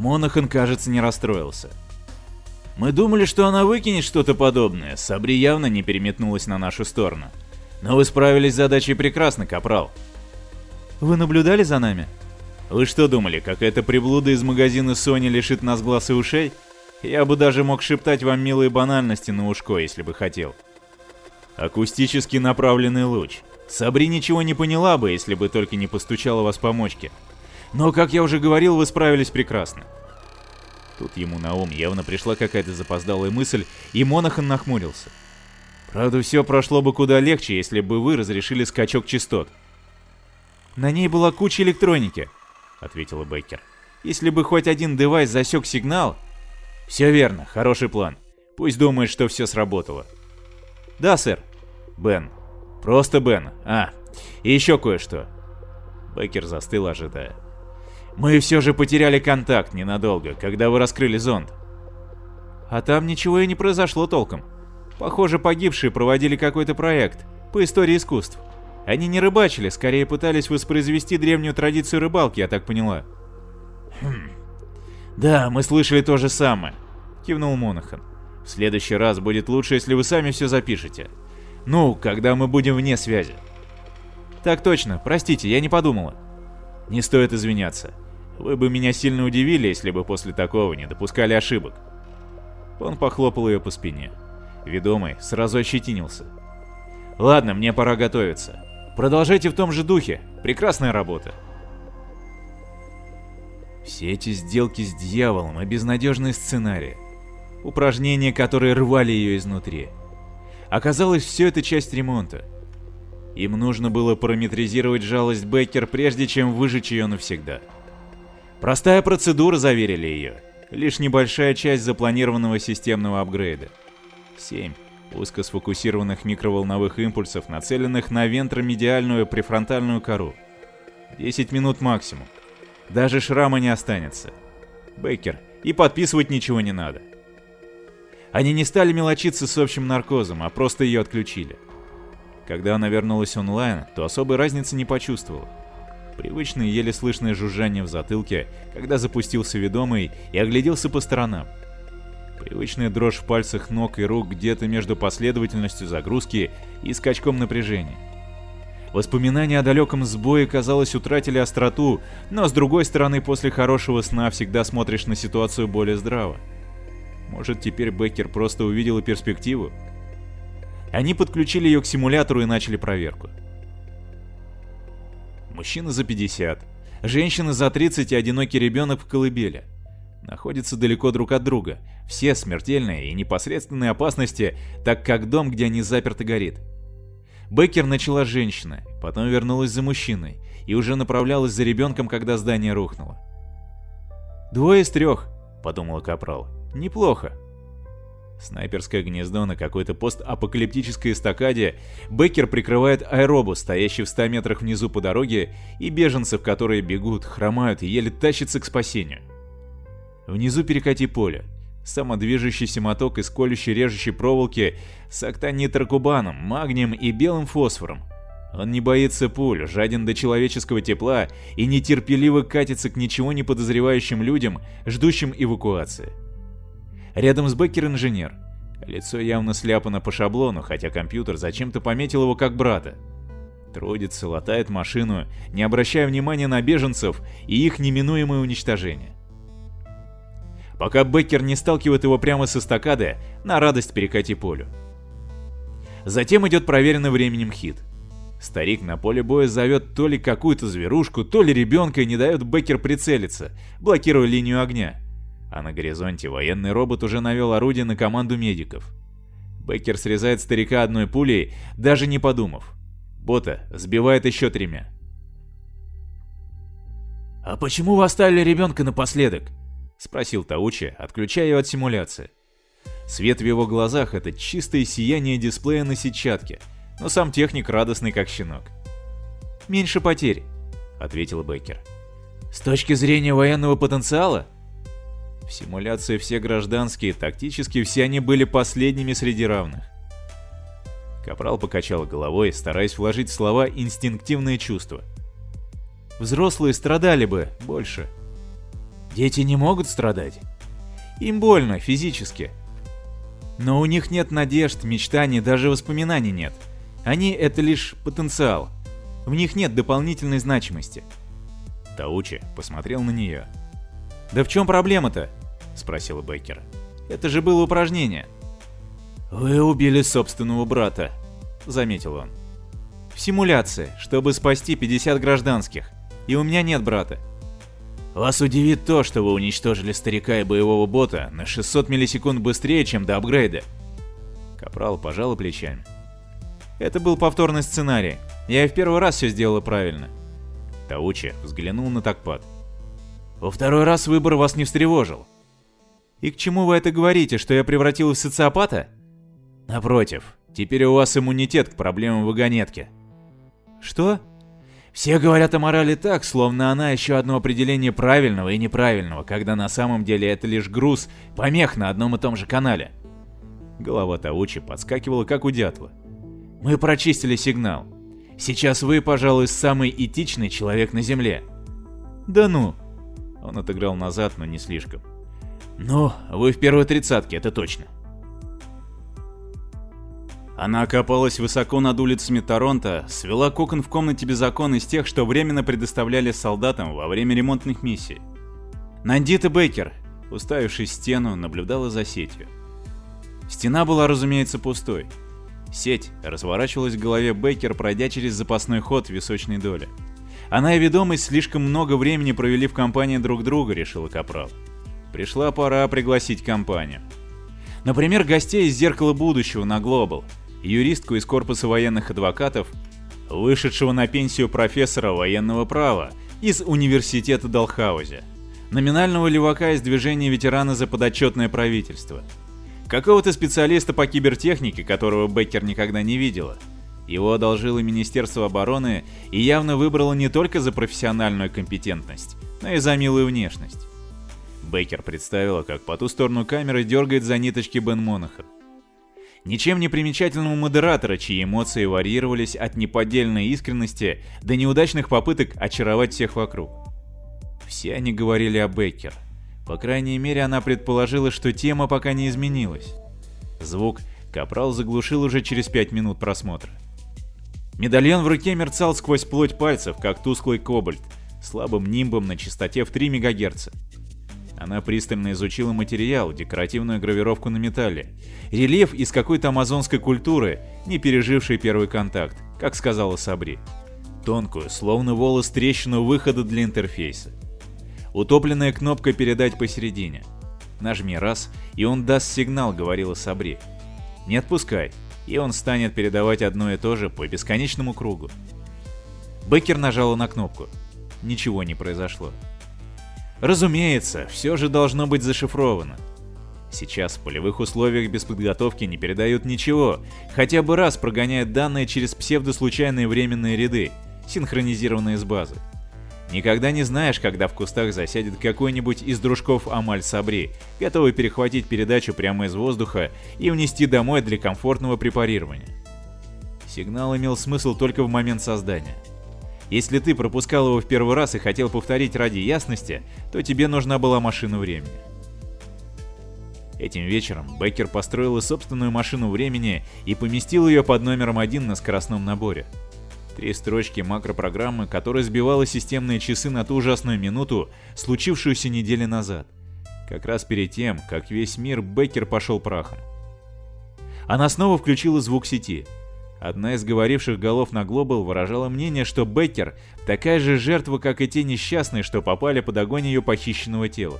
Монахан, кажется, не расстроился. Мы думали, что она выкинет что-то подобное, Сабри явно не переметнулась на нашу сторону. Но вы справились с задачей прекрасно, Капрал. Вы наблюдали за нами? Вы что думали, какая-то приблуда из магазина Sony лишит нас глаз и ушей? Я бы даже мог шептать вам милые банальности на ушко, если бы хотел. Акустически направленный луч. Сабри ничего не поняла бы, если бы только не постучала вас по мочке. Но, как я уже говорил, вы справились прекрасно. Тут ему на ум явно пришла какая-то запоздалая мысль, и Монахан нахмурился. Правда, все прошло бы куда легче, если бы вы разрешили скачок частот. На ней была куча электроники, ответила Беккер. Если бы хоть один девайс засек сигнал... Все верно, хороший план. Пусть думает, что все сработало. Да, сэр. Бен. Просто Бен. А, и еще кое-что. Беккер застыл, ожидая. Мы все же потеряли контакт ненадолго, когда вы раскрыли зонд. А там ничего и не произошло толком. Похоже, погибшие проводили какой-то проект по истории искусств. Они не рыбачили, скорее пытались воспроизвести древнюю традицию рыбалки, я так поняла. Хм. Да, мы слышали то же самое, кивнул Монахан. В следующий раз будет лучше, если вы сами все запишете. Ну, когда мы будем вне связи. Так точно, простите, я не подумала. Не стоит извиняться. Вы бы меня сильно удивили, если бы после такого не допускали ошибок. Он похлопал ее по спине. Ведомый сразу ощетинился. Ладно, мне пора готовиться. Продолжайте в том же духе. Прекрасная работа. Все эти сделки с дьяволом и безнадежные сценарии. Упражнения, которые рвали ее изнутри. Оказалось, все это часть ремонта. Им нужно было параметризировать жалость Беккер, прежде чем выжечь ее навсегда. Простая процедура, заверили ее. Лишь небольшая часть запланированного системного апгрейда. Семь узко сфокусированных микроволновых импульсов, нацеленных на вентромедиальную префронтальную кору. 10 минут максимум. Даже шрама не останется. Бейкер, и подписывать ничего не надо. Они не стали мелочиться с общим наркозом, а просто ее отключили. Когда она вернулась онлайн, то особой разницы не почувствовала. Привычное еле слышное жужжание в затылке, когда запустился ведомый и огляделся по сторонам. Привычная дрожь в пальцах ног и рук где-то между последовательностью загрузки и скачком напряжения. Воспоминания о далеком сбое, казалось, утратили остроту, но с другой стороны, после хорошего сна всегда смотришь на ситуацию более здраво. Может, теперь Беккер просто увидела перспективу? Они подключили ее к симулятору и начали проверку. Мужчина за 50, женщина за 30 и одинокий ребенок в колыбели – находятся далеко друг от друга, все смертельные и непосредственные опасности, так как дом, где они заперты, горит. Беккер начала женщина, потом вернулась за мужчиной и уже направлялась за ребенком, когда здание рухнуло. «Двое из трех», — подумала Капрал. «Неплохо». Снайперское гнездо на какой-то постапокалиптической эстакаде, Беккер прикрывает аэробус, стоящий в 100 метрах внизу по дороге, и беженцев, которые бегут, хромают и еле тащатся к спасению. Внизу перекати поле. Самодвижущийся моток из колющей-режущей проволоки с октанитрокубаном, магнием и белым фосфором. Он не боится пуль, жаден до человеческого тепла и нетерпеливо катится к ничего не подозревающим людям, ждущим эвакуации. Рядом с Беккер инженер. Лицо явно сляпано по шаблону, хотя компьютер зачем-то пометил его как брата. Трудится, латает машину, не обращая внимания на беженцев и их неминуемое уничтожение пока Беккер не сталкивает его прямо с эстакады на радость перекати полю. Затем идет проверенный временем хит. Старик на поле боя зовет то ли какую-то зверушку, то ли ребенка и не дает Беккер прицелиться, блокируя линию огня. А на горизонте военный робот уже навел орудие на команду медиков. Беккер срезает старика одной пулей, даже не подумав. Бота сбивает еще тремя. «А почему вы оставили ребенка напоследок?» — спросил Таучи, отключая ее от симуляции. Свет в его глазах — это чистое сияние дисплея на сетчатке, но сам техник радостный как щенок. «Меньше потерь», — ответил Беккер. «С точки зрения военного потенциала?» В симуляции все гражданские, тактически все они были последними среди равных. Капрал покачал головой, стараясь вложить в слова инстинктивные чувства. «Взрослые страдали бы больше», Дети не могут страдать. Им больно физически. Но у них нет надежд, мечтаний, даже воспоминаний нет. Они — это лишь потенциал. В них нет дополнительной значимости. Таучи посмотрел на нее. «Да в чем проблема-то?» — спросила Бейкер. «Это же было упражнение». «Вы убили собственного брата», — заметил он. «В симуляции, чтобы спасти 50 гражданских. И у меня нет брата. Вас удивит то, что вы уничтожили старика и боевого бота на 600 миллисекунд быстрее, чем до апгрейда. Капрал пожал плечами. Это был повторный сценарий. Я и в первый раз все сделала правильно. Таучи взглянул на такпад. Во второй раз выбор вас не встревожил. И к чему вы это говорите, что я превратилась в социопата? Напротив, теперь у вас иммунитет к проблемам вагонетки. Что? Все говорят о морали так, словно она еще одно определение правильного и неправильного, когда на самом деле это лишь груз, помех на одном и том же канале. Голова Таучи подскакивала, как у дятла. Мы прочистили сигнал. Сейчас вы, пожалуй, самый этичный человек на Земле. Да ну. Он отыграл назад, но не слишком. Ну, вы в первой тридцатке, это точно. Она окопалась высоко над улицами Торонто, свела кокон в комнате без окон из тех, что временно предоставляли солдатам во время ремонтных миссий. Нандита Бейкер, уставившись в стену, наблюдала за сетью. Стена была, разумеется, пустой. Сеть разворачивалась в голове Бейкер, пройдя через запасной ход височной доли. Она и ведомость слишком много времени провели в компании друг друга, решила Капрал. Пришла пора пригласить компанию. Например, гостей из «Зеркала будущего» на Глобал, юристку из корпуса военных адвокатов, вышедшего на пенсию профессора военного права из университета Далхаузе, номинального левака из движения ветераны за подотчетное правительство, какого-то специалиста по кибертехнике, которого Беккер никогда не видела. Его одолжило Министерство обороны и явно выбрало не только за профессиональную компетентность, но и за милую внешность. Бейкер представила, как по ту сторону камеры дергает за ниточки Бен Монахан ничем не примечательного модератора, чьи эмоции варьировались от неподдельной искренности до неудачных попыток очаровать всех вокруг. Все они говорили о Беккер. По крайней мере, она предположила, что тема пока не изменилась. Звук Капрал заглушил уже через пять минут просмотра. Медальон в руке мерцал сквозь плоть пальцев, как тусклый кобальт, слабым нимбом на частоте в 3 МГц. Она пристально изучила материал, декоративную гравировку на металле, рельеф из какой-то амазонской культуры, не переживший первый контакт, как сказала Сабри. Тонкую, словно волос трещину выхода для интерфейса. Утопленная кнопка «Передать посередине». Нажми раз, и он даст сигнал, говорила Сабри. Не отпускай, и он станет передавать одно и то же по бесконечному кругу. Беккер нажала на кнопку. Ничего не произошло. Разумеется, все же должно быть зашифровано. Сейчас в полевых условиях без подготовки не передают ничего, хотя бы раз прогоняют данные через псевдослучайные временные ряды, синхронизированные с базы. Никогда не знаешь, когда в кустах засядет какой-нибудь из дружков Амаль Сабри, готовый перехватить передачу прямо из воздуха и унести домой для комфортного препарирования. Сигнал имел смысл только в момент создания. Если ты пропускал его в первый раз и хотел повторить ради ясности, то тебе нужна была машина времени. Этим вечером Беккер построила собственную машину времени и поместил ее под номером один на скоростном наборе. Три строчки макропрограммы, которая сбивала системные часы на ту ужасную минуту, случившуюся недели назад. Как раз перед тем, как весь мир Беккер пошел прахом. Она снова включила звук сети, Одна из говоривших голов на Глобал выражала мнение, что Беккер такая же жертва, как и те несчастные, что попали под огонь ее похищенного тела.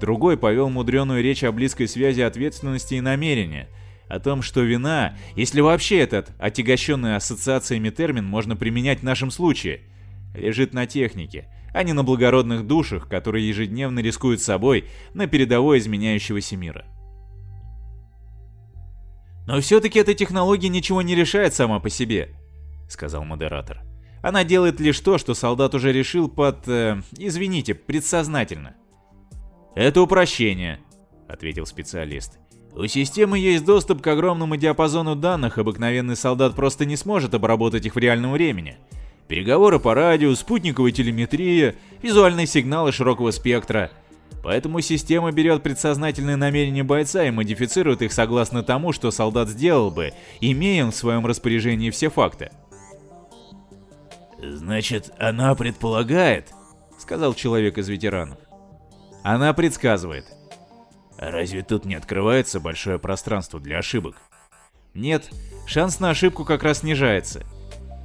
Другой повел мудреную речь о близкой связи ответственности и намерения, о том, что вина, если вообще этот отягощенный ассоциациями термин можно применять в нашем случае, лежит на технике, а не на благородных душах, которые ежедневно рискуют собой на передовой изменяющегося мира. «Но все-таки эта технология ничего не решает сама по себе», — сказал модератор. «Она делает лишь то, что солдат уже решил под... Э, извините, предсознательно». «Это упрощение», — ответил специалист. «У системы есть доступ к огромному диапазону данных, обыкновенный солдат просто не сможет обработать их в реальном времени. Переговоры по радио, спутниковая телеметрия, визуальные сигналы широкого спектра. Поэтому система берет предсознательные намерения бойца и модифицирует их согласно тому, что солдат сделал бы, имея в своем распоряжении все факты. «Значит, она предполагает», — сказал человек из ветеранов. «Она предсказывает». «А разве тут не открывается большое пространство для ошибок?» Нет, шанс на ошибку как раз снижается.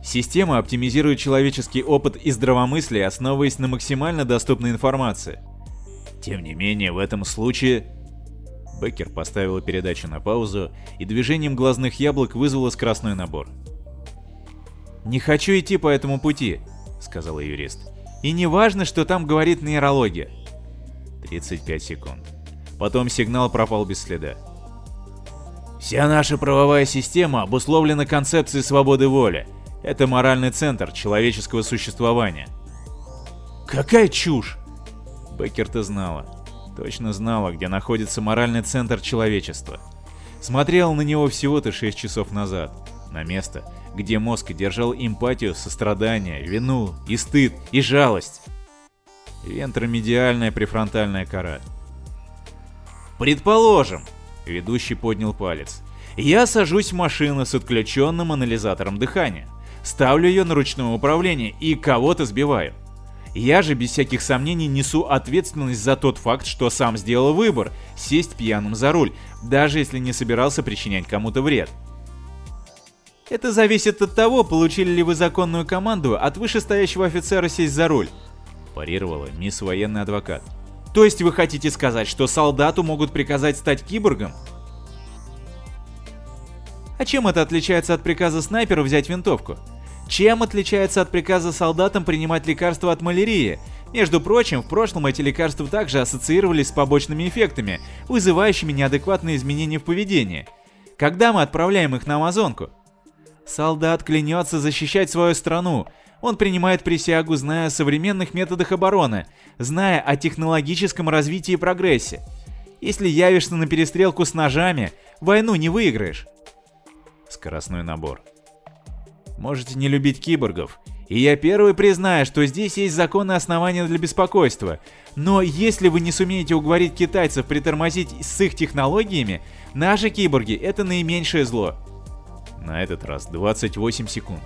Система оптимизирует человеческий опыт и здравомыслие, основываясь на максимально доступной информации. Тем не менее, в этом случае... Беккер поставила передачу на паузу и движением глазных яблок вызвала скоростной набор. «Не хочу идти по этому пути», — сказал юрист. «И не важно, что там говорит нейрология». 35 секунд. Потом сигнал пропал без следа. Вся наша правовая система обусловлена концепцией свободы воли. Это моральный центр человеческого существования. Какая чушь! Беккер-то знала. Точно знала, где находится моральный центр человечества. Смотрела на него всего-то 6 часов назад. На место, где мозг держал эмпатию, сострадание, вину, и стыд, и жалость. Вентромедиальная префронтальная кора. Предположим, Ведущий поднял палец. Я сажусь в машину с отключенным анализатором дыхания. Ставлю ее на ручное управление и кого-то сбиваю. Я же без всяких сомнений несу ответственность за тот факт, что сам сделал выбор – сесть пьяным за руль, даже если не собирался причинять кому-то вред. Это зависит от того, получили ли вы законную команду от вышестоящего офицера сесть за руль, парировала мисс военный адвокат. То есть вы хотите сказать, что солдату могут приказать стать киборгом? А чем это отличается от приказа снайперу взять винтовку? Чем отличается от приказа солдатам принимать лекарства от малярии? Между прочим, в прошлом эти лекарства также ассоциировались с побочными эффектами, вызывающими неадекватные изменения в поведении. Когда мы отправляем их на Амазонку? Солдат клянется защищать свою страну, он принимает присягу, зная о современных методах обороны, зная о технологическом развитии и прогрессе. Если явишься на перестрелку с ножами, войну не выиграешь. Скоростной набор. Можете не любить киборгов, и я первый признаю, что здесь есть законные основания для беспокойства. Но если вы не сумеете уговорить китайцев притормозить с их технологиями, наши киборги — это наименьшее зло. На этот раз 28 секунд.